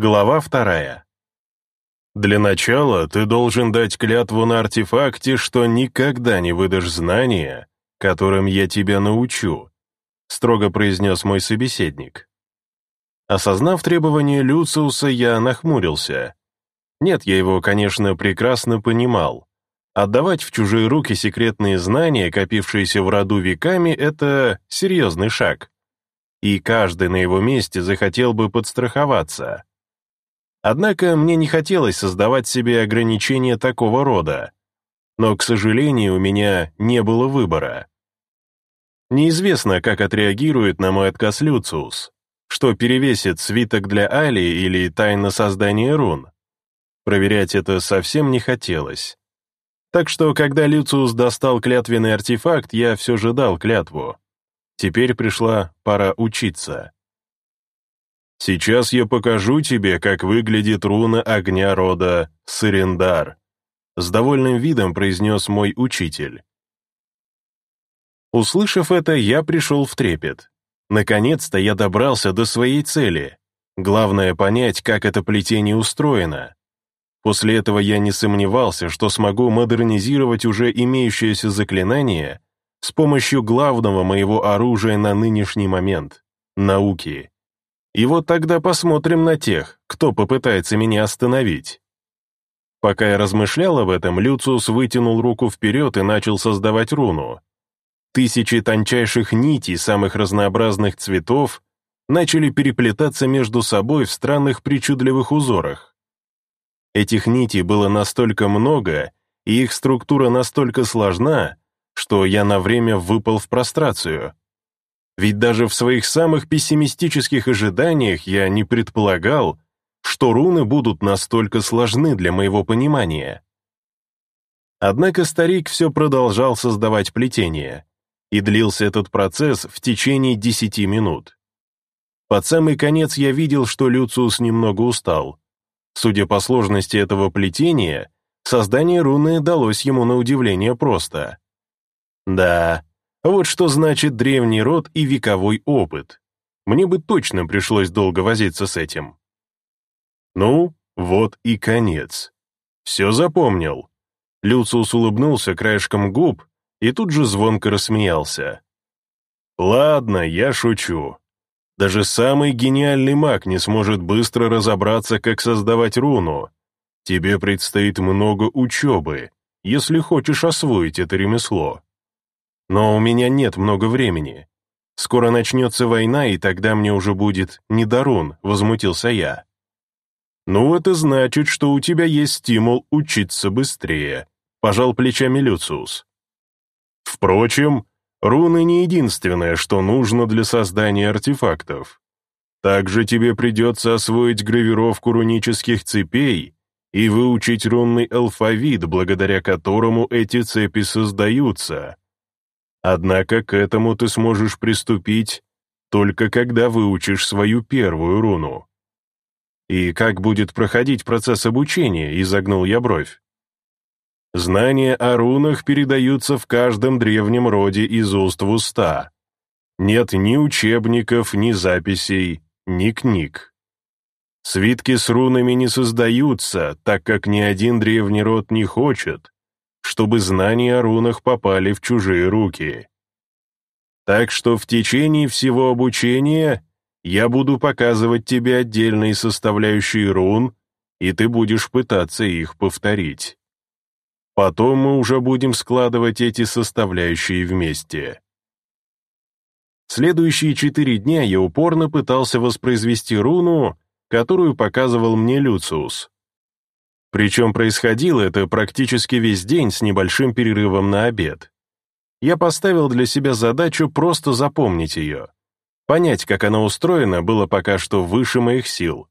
Глава вторая. Для начала ты должен дать клятву на артефакте, что никогда не выдашь знания, которым я тебя научу, строго произнес мой собеседник. Осознав требования Люциуса, я нахмурился. Нет, я его, конечно, прекрасно понимал. Отдавать в чужие руки секретные знания, копившиеся в роду веками, это серьезный шаг. И каждый на его месте захотел бы подстраховаться. Однако мне не хотелось создавать себе ограничения такого рода. Но, к сожалению, у меня не было выбора. Неизвестно, как отреагирует на мой отказ Люциус, что перевесит свиток для Али или тайна создания рун. Проверять это совсем не хотелось. Так что, когда Люциус достал клятвенный артефакт, я все же дал клятву. Теперь пришла пора учиться. Сейчас я покажу тебе, как выглядит руна огня рода Сырендар», с довольным видом произнес мой учитель. Услышав это, я пришел в трепет. Наконец-то я добрался до своей цели. Главное понять, как это плетение устроено. После этого я не сомневался, что смогу модернизировать уже имеющееся заклинание с помощью главного моего оружия на нынешний момент — науки. И вот тогда посмотрим на тех, кто попытается меня остановить. Пока я размышлял об этом, Люциус вытянул руку вперед и начал создавать руну. Тысячи тончайших нитей самых разнообразных цветов начали переплетаться между собой в странных причудливых узорах. Этих нитей было настолько много, и их структура настолько сложна, что я на время выпал в прострацию. Ведь даже в своих самых пессимистических ожиданиях я не предполагал, что руны будут настолько сложны для моего понимания. Однако старик все продолжал создавать плетение, и длился этот процесс в течение десяти минут. Под самый конец я видел, что Люциус немного устал. Судя по сложности этого плетения, создание руны далось ему на удивление просто. Да, вот что значит древний род и вековой опыт. Мне бы точно пришлось долго возиться с этим. Ну, вот и конец. Все запомнил. Люциус улыбнулся краешком губ и тут же звонко рассмеялся. «Ладно, я шучу. Даже самый гениальный маг не сможет быстро разобраться, как создавать руну. Тебе предстоит много учебы, если хочешь освоить это ремесло. Но у меня нет много времени. Скоро начнется война, и тогда мне уже будет не до рун», — возмутился я. «Ну, это значит, что у тебя есть стимул учиться быстрее», — пожал плечами Люциус. Впрочем, руны не единственное, что нужно для создания артефактов. Также тебе придется освоить гравировку рунических цепей и выучить рунный алфавит, благодаря которому эти цепи создаются. Однако к этому ты сможешь приступить только когда выучишь свою первую руну. И как будет проходить процесс обучения, изогнул я бровь. Знания о рунах передаются в каждом древнем роде из уст в уста. Нет ни учебников, ни записей, ни книг. Свитки с рунами не создаются, так как ни один древний род не хочет, чтобы знания о рунах попали в чужие руки. Так что в течение всего обучения я буду показывать тебе отдельные составляющие рун, и ты будешь пытаться их повторить. Потом мы уже будем складывать эти составляющие вместе. Следующие четыре дня я упорно пытался воспроизвести руну, которую показывал мне Люциус. Причем происходило это практически весь день с небольшим перерывом на обед. Я поставил для себя задачу просто запомнить ее. Понять, как она устроена, было пока что выше моих сил.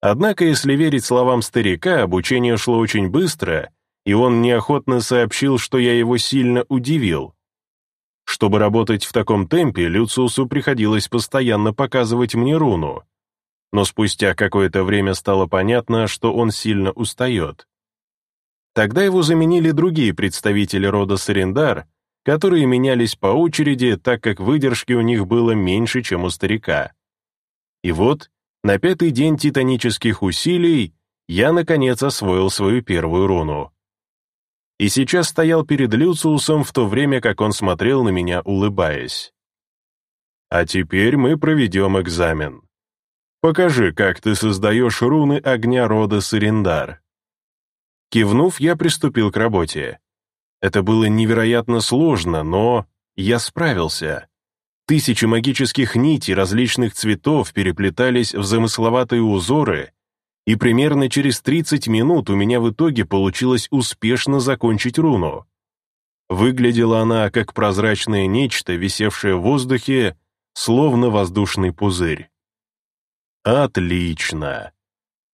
Однако, если верить словам старика, обучение шло очень быстро, и он неохотно сообщил, что я его сильно удивил. Чтобы работать в таком темпе, Люциусу приходилось постоянно показывать мне руну. Но спустя какое-то время стало понятно, что он сильно устает. Тогда его заменили другие представители рода Сарендар, которые менялись по очереди, так как выдержки у них было меньше, чем у старика. И вот На пятый день титанических усилий я, наконец, освоил свою первую руну. И сейчас стоял перед Люциусом в то время, как он смотрел на меня, улыбаясь. А теперь мы проведем экзамен. Покажи, как ты создаешь руны огня рода Сарендар. Кивнув, я приступил к работе. Это было невероятно сложно, но я справился. Тысячи магических нитей различных цветов переплетались в замысловатые узоры, и примерно через 30 минут у меня в итоге получилось успешно закончить руну. Выглядела она как прозрачное нечто, висевшее в воздухе, словно воздушный пузырь. Отлично.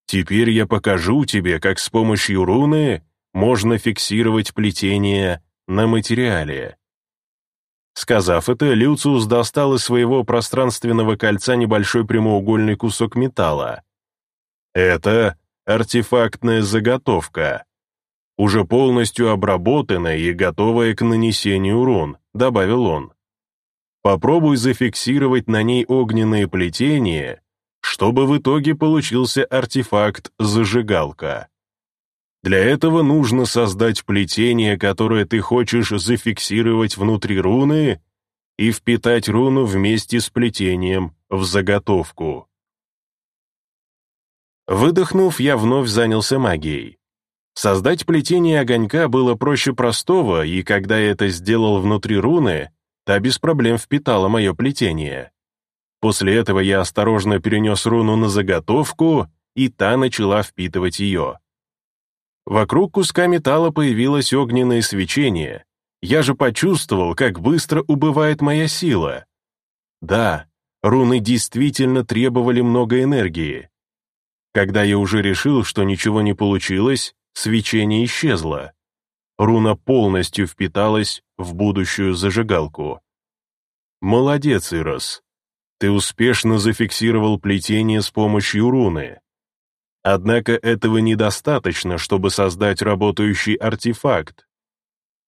Теперь я покажу тебе, как с помощью руны можно фиксировать плетение на материале. Сказав это, Люциус достал из своего пространственного кольца небольшой прямоугольный кусок металла. Это артефактная заготовка, уже полностью обработанная и готовая к нанесению рун, добавил он. Попробуй зафиксировать на ней огненные плетения, чтобы в итоге получился артефакт-зажигалка. Для этого нужно создать плетение, которое ты хочешь зафиксировать внутри руны и впитать руну вместе с плетением в заготовку. Выдохнув, я вновь занялся магией. Создать плетение огонька было проще простого, и когда я это сделал внутри руны, та без проблем впитала мое плетение. После этого я осторожно перенес руну на заготовку, и та начала впитывать ее. Вокруг куска металла появилось огненное свечение. Я же почувствовал, как быстро убывает моя сила. Да, руны действительно требовали много энергии. Когда я уже решил, что ничего не получилось, свечение исчезло. Руна полностью впиталась в будущую зажигалку. Молодец, Ирос. Ты успешно зафиксировал плетение с помощью руны. Однако этого недостаточно, чтобы создать работающий артефакт.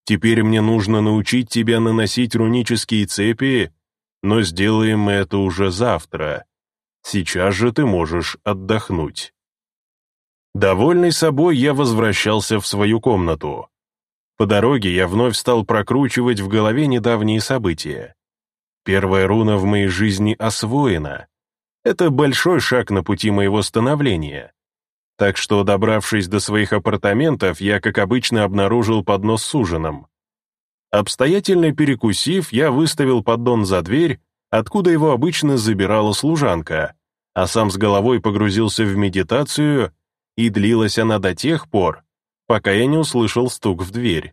Теперь мне нужно научить тебя наносить рунические цепи, но сделаем мы это уже завтра. Сейчас же ты можешь отдохнуть. Довольный собой, я возвращался в свою комнату. По дороге я вновь стал прокручивать в голове недавние события. Первая руна в моей жизни освоена. Это большой шаг на пути моего становления. Так что, добравшись до своих апартаментов, я, как обычно, обнаружил поднос с ужином. Обстоятельно перекусив, я выставил поддон за дверь, откуда его обычно забирала служанка, а сам с головой погрузился в медитацию, и длилась она до тех пор, пока я не услышал стук в дверь.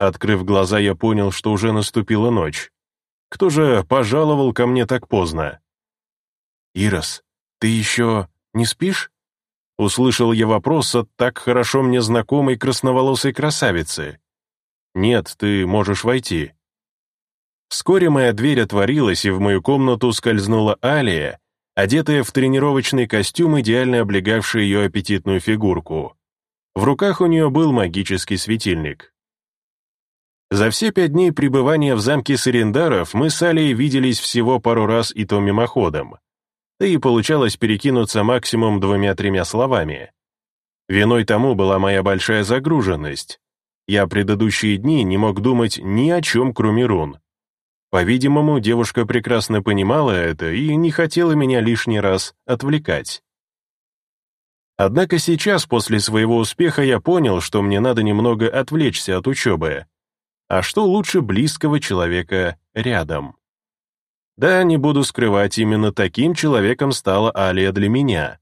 Открыв глаза, я понял, что уже наступила ночь. Кто же пожаловал ко мне так поздно? «Ирос, ты еще не спишь?» Услышал я вопрос от так хорошо мне знакомой красноволосой красавицы. «Нет, ты можешь войти». Вскоре моя дверь отворилась, и в мою комнату скользнула Алия, одетая в тренировочный костюм, идеально облегавший ее аппетитную фигурку. В руках у нее был магический светильник. За все пять дней пребывания в замке Сарендаров мы с Алией виделись всего пару раз и то мимоходом. Да и получалось перекинуться максимум двумя-тремя словами. Виной тому была моя большая загруженность. Я предыдущие дни не мог думать ни о чем, кроме рун. По-видимому, девушка прекрасно понимала это и не хотела меня лишний раз отвлекать. Однако сейчас, после своего успеха, я понял, что мне надо немного отвлечься от учебы. А что лучше близкого человека рядом? Да, не буду скрывать, именно таким человеком стала Алия для меня.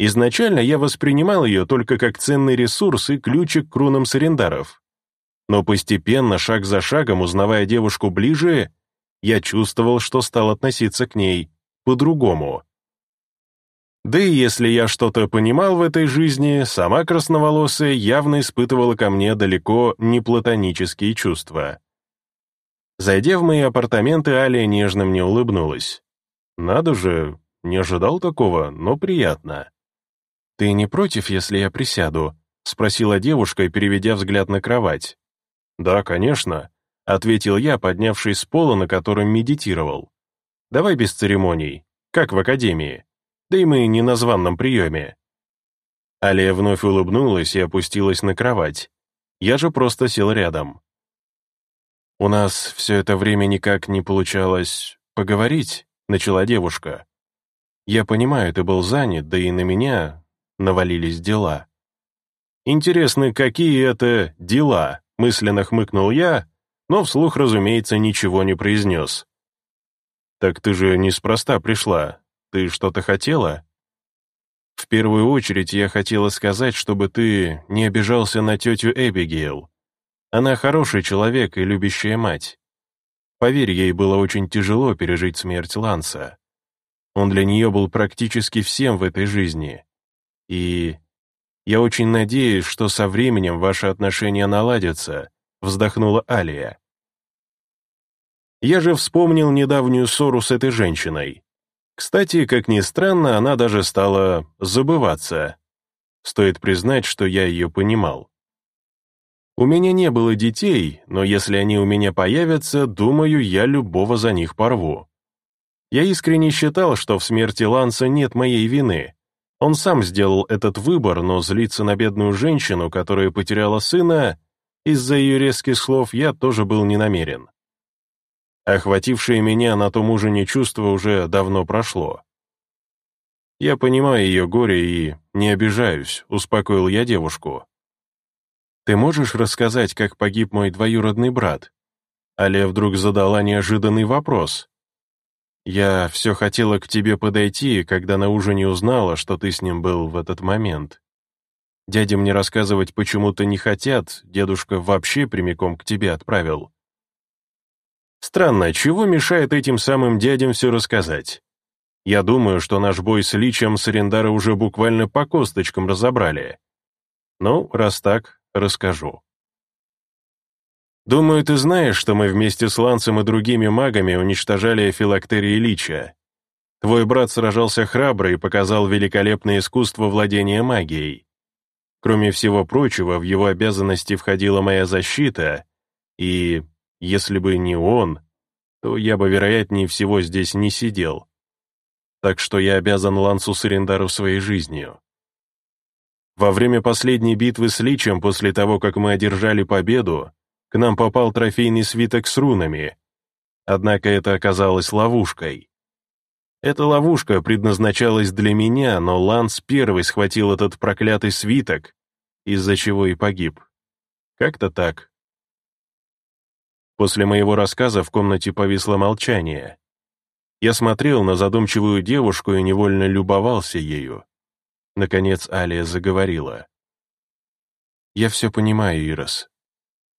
Изначально я воспринимал ее только как ценный ресурс и ключик к рунам Сарендаров. Но постепенно, шаг за шагом, узнавая девушку ближе, я чувствовал, что стал относиться к ней по-другому. Да и если я что-то понимал в этой жизни, сама красноволосая явно испытывала ко мне далеко не платонические чувства. Зайдя в мои апартаменты, Алия нежно мне улыбнулась. «Надо же, не ожидал такого, но приятно». «Ты не против, если я присяду?» — спросила девушка, переведя взгляд на кровать. «Да, конечно», — ответил я, поднявшись с пола, на котором медитировал. «Давай без церемоний, как в академии». Да и мы не на званном приеме». Алия вновь улыбнулась и опустилась на кровать. Я же просто сел рядом. «У нас все это время никак не получалось поговорить», — начала девушка. «Я понимаю, ты был занят, да и на меня навалились дела». «Интересно, какие это дела?» — мысленно хмыкнул я, но вслух, разумеется, ничего не произнес. «Так ты же неспроста пришла. Ты что-то хотела?» «В первую очередь я хотела сказать, чтобы ты не обижался на тетю Эбигейл. Она хороший человек и любящая мать. Поверь, ей было очень тяжело пережить смерть Ланса. Он для нее был практически всем в этой жизни. И я очень надеюсь, что со временем ваши отношения наладятся», вздохнула Алия. Я же вспомнил недавнюю ссору с этой женщиной. Кстати, как ни странно, она даже стала забываться. Стоит признать, что я ее понимал. У меня не было детей, но если они у меня появятся, думаю, я любого за них порву. Я искренне считал, что в смерти Ланса нет моей вины. Он сам сделал этот выбор, но злиться на бедную женщину, которая потеряла сына, из-за ее резких слов я тоже был не намерен. Охватившее меня на том ужине чувство уже давно прошло. Я понимаю ее горе и не обижаюсь, успокоил я девушку. Ты можешь рассказать, как погиб мой двоюродный брат? Аля вдруг задала неожиданный вопрос. Я все хотела к тебе подойти, когда на ужине узнала, что ты с ним был в этот момент. Дядя мне рассказывать почему-то не хотят, дедушка вообще прямиком к тебе отправил. Странно, чего мешает этим самым дядям все рассказать? Я думаю, что наш бой с Личем с Арендара уже буквально по косточкам разобрали. Ну, раз так, расскажу. Думаю, ты знаешь, что мы вместе с Лансом и другими магами уничтожали филактерии Лича. Твой брат сражался храбро и показал великолепное искусство владения магией. Кроме всего прочего, в его обязанности входила моя защита, и если бы не он, то я бы, вероятнее всего, здесь не сидел. Так что я обязан Лансу Сарендару своей жизнью. Во время последней битвы с Личем, после того, как мы одержали победу, к нам попал трофейный свиток с рунами. Однако это оказалось ловушкой. Эта ловушка предназначалась для меня, но Ланс первый схватил этот проклятый свиток, из-за чего и погиб. Как-то так. После моего рассказа в комнате повисло молчание. Я смотрел на задумчивую девушку и невольно любовался ею. Наконец Алия заговорила. «Я все понимаю, Ирос.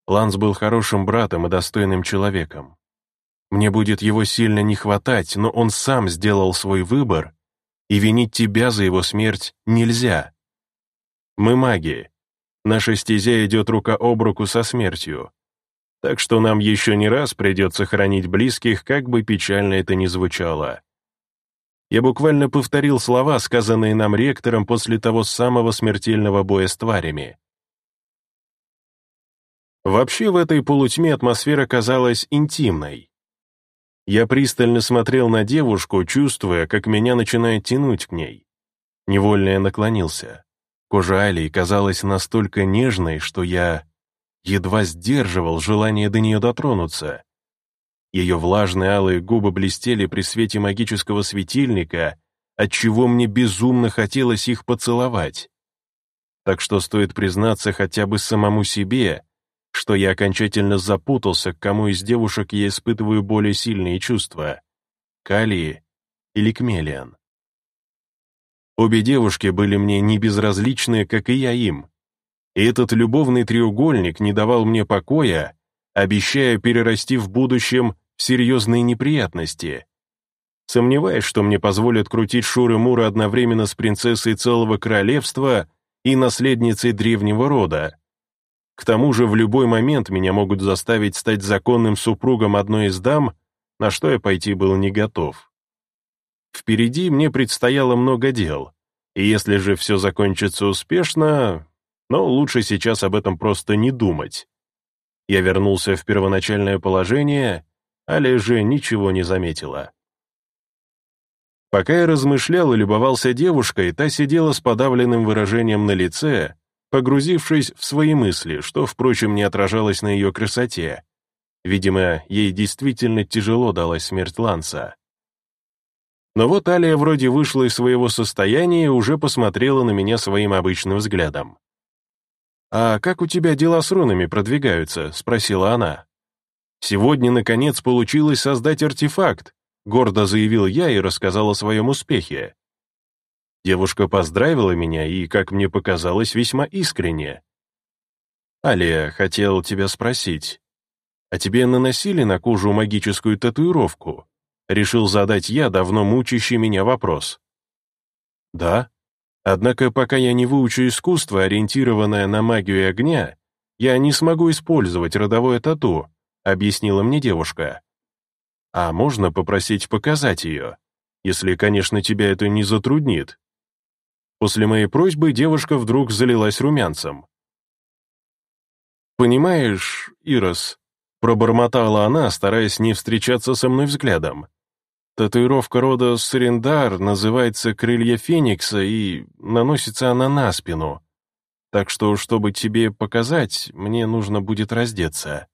Ланс был хорошим братом и достойным человеком. Мне будет его сильно не хватать, но он сам сделал свой выбор, и винить тебя за его смерть нельзя. Мы маги. Наша стезя идет рука об руку со смертью. Так что нам еще не раз придется хранить близких, как бы печально это ни звучало. Я буквально повторил слова, сказанные нам ректором после того самого смертельного боя с тварями. Вообще в этой полутьме атмосфера казалась интимной. Я пристально смотрел на девушку, чувствуя, как меня начинает тянуть к ней. Невольно я наклонился. Кожа Алии казалась настолько нежной, что я едва сдерживал желание до нее дотронуться. Ее влажные алые губы блестели при свете магического светильника, отчего мне безумно хотелось их поцеловать. Так что стоит признаться хотя бы самому себе, что я окончательно запутался, к кому из девушек я испытываю более сильные чувства — Калии или Кмелиан. Обе девушки были мне не безразличны, как и я им, и этот любовный треугольник не давал мне покоя, обещая перерасти в будущем в серьезные неприятности. Сомневаюсь, что мне позволят крутить Шуры-Мура одновременно с принцессой целого королевства и наследницей древнего рода. К тому же в любой момент меня могут заставить стать законным супругом одной из дам, на что я пойти был не готов. Впереди мне предстояло много дел, и если же все закончится успешно, но лучше сейчас об этом просто не думать. Я вернулся в первоначальное положение, Аля же ничего не заметила. Пока я размышлял и любовался девушкой, та сидела с подавленным выражением на лице, погрузившись в свои мысли, что, впрочем, не отражалось на ее красоте. Видимо, ей действительно тяжело далась смерть Ланса. Но вот Алия вроде вышла из своего состояния и уже посмотрела на меня своим обычным взглядом. «А как у тебя дела с рунами продвигаются?» — спросила она. «Сегодня, наконец, получилось создать артефакт», — гордо заявил я и рассказал о своем успехе. Девушка поздравила меня и, как мне показалось, весьма искренне. «Алия, хотел тебя спросить, а тебе наносили на кожу магическую татуировку?» Решил задать я давно мучащий меня вопрос. «Да. Однако пока я не выучу искусство, ориентированное на магию огня, я не смогу использовать родовое тату», объяснила мне девушка. «А можно попросить показать ее, если, конечно, тебя это не затруднит?» После моей просьбы девушка вдруг залилась румянцем. «Понимаешь, Ирос», — пробормотала она, стараясь не встречаться со мной взглядом. «Татуировка рода Сарендар называется «Крылья Феникса» и наносится она на спину. Так что, чтобы тебе показать, мне нужно будет раздеться».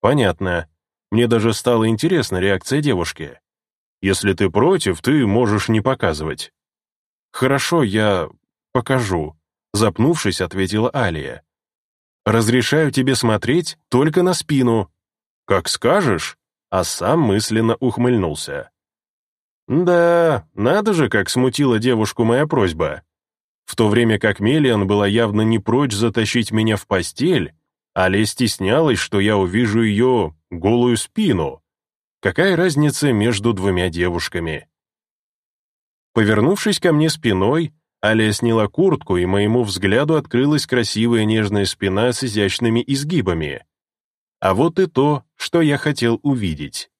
«Понятно. Мне даже стала интересна реакция девушки. Если ты против, ты можешь не показывать». «Хорошо, я покажу», — запнувшись, ответила Алия. «Разрешаю тебе смотреть только на спину». «Как скажешь», а сам мысленно ухмыльнулся. «Да, надо же, как смутила девушку моя просьба. В то время как Мелиан была явно не прочь затащить меня в постель, Алия стеснялась, что я увижу ее голую спину. Какая разница между двумя девушками?» Повернувшись ко мне спиной, Алия сняла куртку, и моему взгляду открылась красивая нежная спина с изящными изгибами. А вот и то, что я хотел увидеть.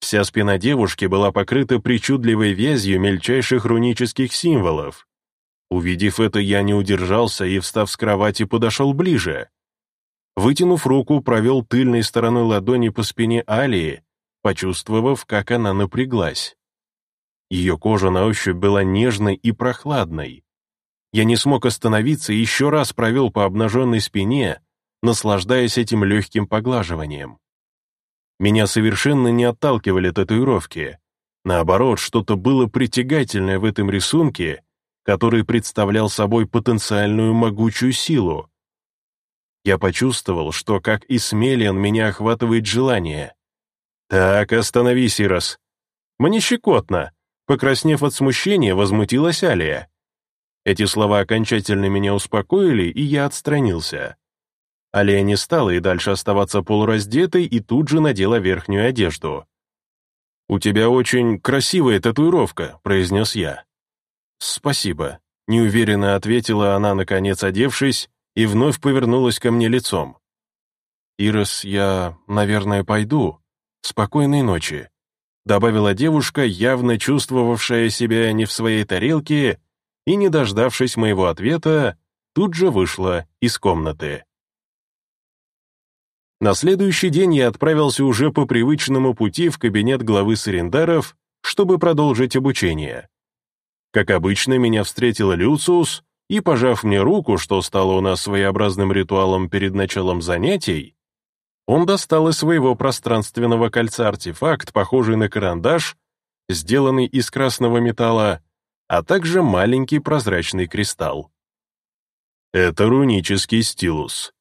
Вся спина девушки была покрыта причудливой вязью мельчайших рунических символов. Увидев это, я не удержался и, встав с кровати, подошел ближе. Вытянув руку, провел тыльной стороной ладони по спине Алии, почувствовав, как она напряглась. Ее кожа на ощупь была нежной и прохладной. Я не смог остановиться и еще раз провел по обнаженной спине, наслаждаясь этим легким поглаживанием. Меня совершенно не отталкивали татуировки. Наоборот, что-то было притягательное в этом рисунке, который представлял собой потенциальную могучую силу. Я почувствовал, что, как и Смелиан, меня охватывает желание. «Так, остановись, Ирос. Мне щекотно», Покраснев от смущения, возмутилась Алия. Эти слова окончательно меня успокоили, и я отстранился. Алия не стала и дальше оставаться полураздетой и тут же надела верхнюю одежду. «У тебя очень красивая татуировка», — произнес я. «Спасибо», — неуверенно ответила она, наконец одевшись, и вновь повернулась ко мне лицом. «Ирос, я, наверное, пойду. Спокойной ночи» добавила девушка, явно чувствовавшая себя не в своей тарелке, и, не дождавшись моего ответа, тут же вышла из комнаты. На следующий день я отправился уже по привычному пути в кабинет главы Сарендаров, чтобы продолжить обучение. Как обычно, меня встретил Люциус, и, пожав мне руку, что стало у нас своеобразным ритуалом перед началом занятий, он достал из своего пространственного кольца артефакт, похожий на карандаш, сделанный из красного металла, а также маленький прозрачный кристалл. Это рунический стилус.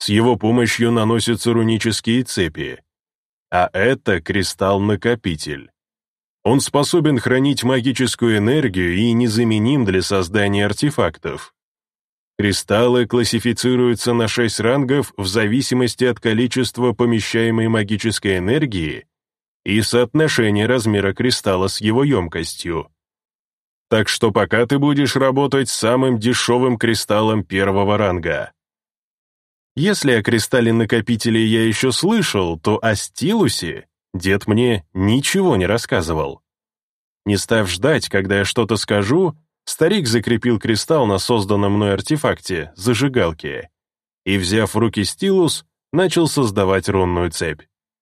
С его помощью наносятся рунические цепи. А это кристалл-накопитель. Он способен хранить магическую энергию и незаменим для создания артефактов. Кристаллы классифицируются на шесть рангов в зависимости от количества помещаемой магической энергии и соотношения размера кристалла с его емкостью. Так что пока ты будешь работать с самым дешевым кристаллом первого ранга. Если о кристалле-накопителе я еще слышал, то о стилусе дед мне ничего не рассказывал. Не став ждать, когда я что-то скажу, Старик закрепил кристалл на созданном мной артефакте, зажигалке, и, взяв в руки стилус, начал создавать рунную цепь.